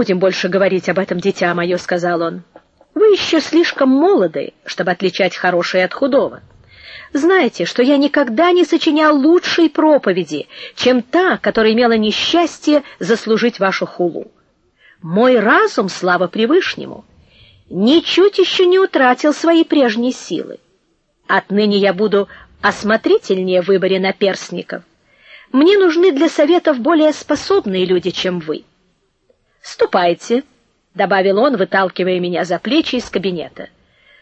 будем больше говорить об этом, дитя мое, сказал он. Вы еще слишком молоды, чтобы отличать хорошее от худого. Знаете, что я никогда не сочинял лучшей проповеди, чем та, которая имела несчастье заслужить вашу хулу. Мой разум, слава превышнему, ничуть еще не утратил свои прежние силы. Отныне я буду осмотрительнее в выборе наперсников. Мне нужны для советов более способные люди, чем вы. Ступайте, добавил он, выталкивая меня за плечи из кабинета.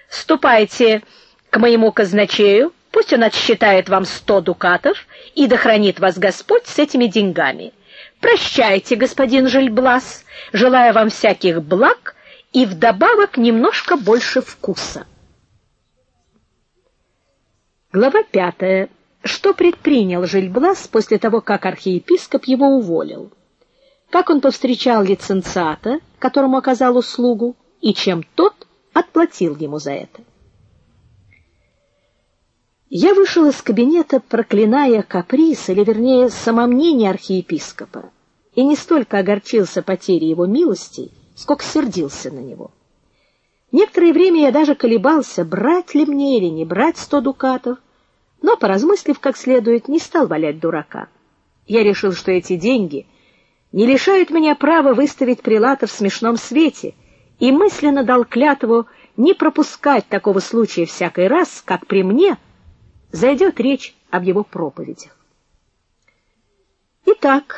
Ступайте к моему казначею Пусть он отсчитает вам сто дукатов, и да хранит вас Господь с этими деньгами. Прощайте, господин Жильблас, желаю вам всяких благ и вдобавок немножко больше вкуса. Глава пятая. Что предпринял Жильблас после того, как архиепископ его уволил? Как он повстречал лиценциата, которому оказал услугу, и чем тот отплатил ему за это? Я вышел из кабинета, проклиная каприз, или вернее, самомнение архиепископа, и не столько огорчился потерей его милостей, сколько сердился на него. Некоторое время я даже колебался, брать ли мне или не брать сто дукатов, но поразмыслив как следует, не стал валять дурака. Я решил, что эти деньги не лишают меня права выставить прилата в смешном свете, и мысленно дал клятву не пропускать такого случая всякий раз, как при мне зайдет речь об его проповедях. Итак,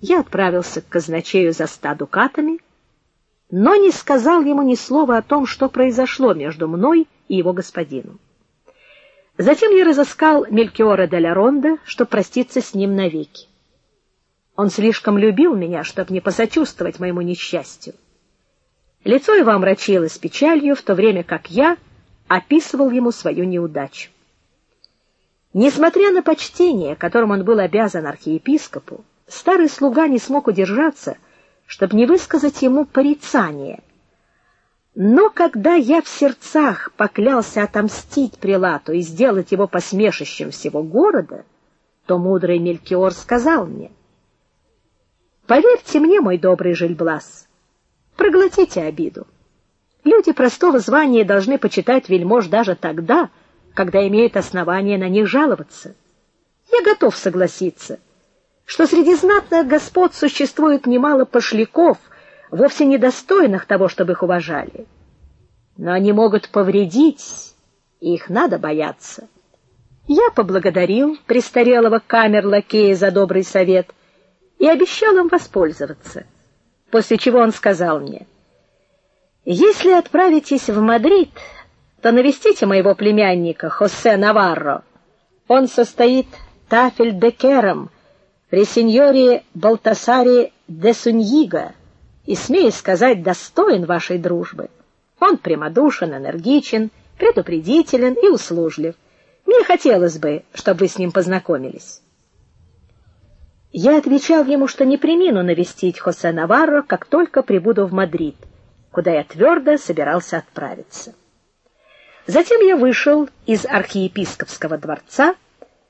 я отправился к казначею за ста дукатами, но не сказал ему ни слова о том, что произошло между мной и его господином. Затем я разыскал Мелькиора де ла Ронда, чтобы проститься с ним навеки. Он слишком любил меня, чтобы не посочувствовать моему несчастью. Лицо его омрачилось печалью, в то время как я описывал ему свою неудачу. Несмотря на почтение, которым он был обязан архиепископу, старый слуга не смог удержаться, чтобы не высказать ему порицание. Но когда я в сердцах поклялся отомстить прилату и сделать его посмешищем всего города, то мудрый Мелькиор сказал мне: "Поверьте мне, мой добрый Жильблас, проглотите обиду. Люди простого звания должны почитать вельмож даже тогда, когда имеют основания на них жаловаться. Я готов согласиться, что среди знатных господ существует немало пошляков, вовсе недостойных того, чтобы их уважали. Но они могут повредить, и их надо бояться. Я поблагодарил престарелого камер-лакея за добрый совет и обещал им воспользоваться. После чего он сказал мне: "Если отправитесь в Мадрид, то навестите моего племянника Хосе Наварро. Он состоит тафельдекером при сеньоре Балтасаре де Суньига и смею сказать, достоин вашей дружбы. Он прямодушен, энергичен, предупредителен и услужлив. Мне хотелось бы, чтобы вы с ним познакомились. Я отвечал ему, что не премину навестить Хосе Наварро, как только прибуду в Мадрид, куда я твердо собирался отправиться. Затем я вышел из архиепископского дворца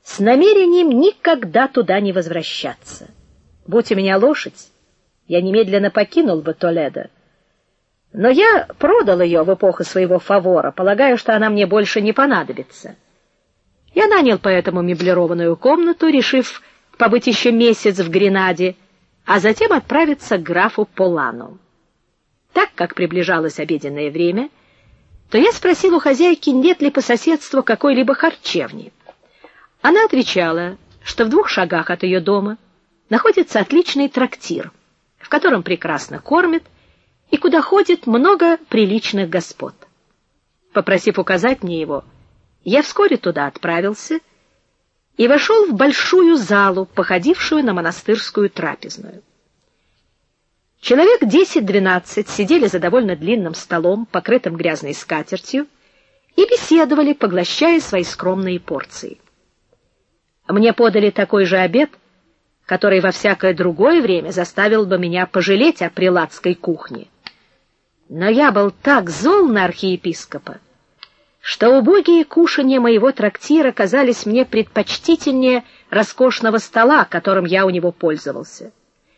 с намерением никогда туда не возвращаться. Будь у меня лошадь, я немедленно покинул бы Толедо. Но я продал ее в эпоху своего фавора, полагая, что она мне больше не понадобится. Я нанял поэтому меблированную комнату, решив побыть еще месяц в Гренаде, а затем отправиться к графу Полану. Так как приближалось обеденное время, то я спросил у хозяйки, нет ли по соседству какой-либо харчевни. Она отвечала, что в двух шагах от ее дома находится отличный трактир, в котором прекрасно кормят и куда ходит много приличных господ. Попросив указать мне его, я вскоре туда отправился и вошел в большую залу, походившую на монастырскую трапезную. Человек 10-12 сидели за довольно длинным столом, покрытым грязной скатертью, и беседовали, поглощая свои скромные порции. Мне подали такой же обед, который во всякое другое время заставил бы меня пожалеть о прилатской кухне. Но я был так зол на архиепископа, что убогие кушанья моего трактира казались мне предпочтительнее роскошного стола, которым я у него пользовался.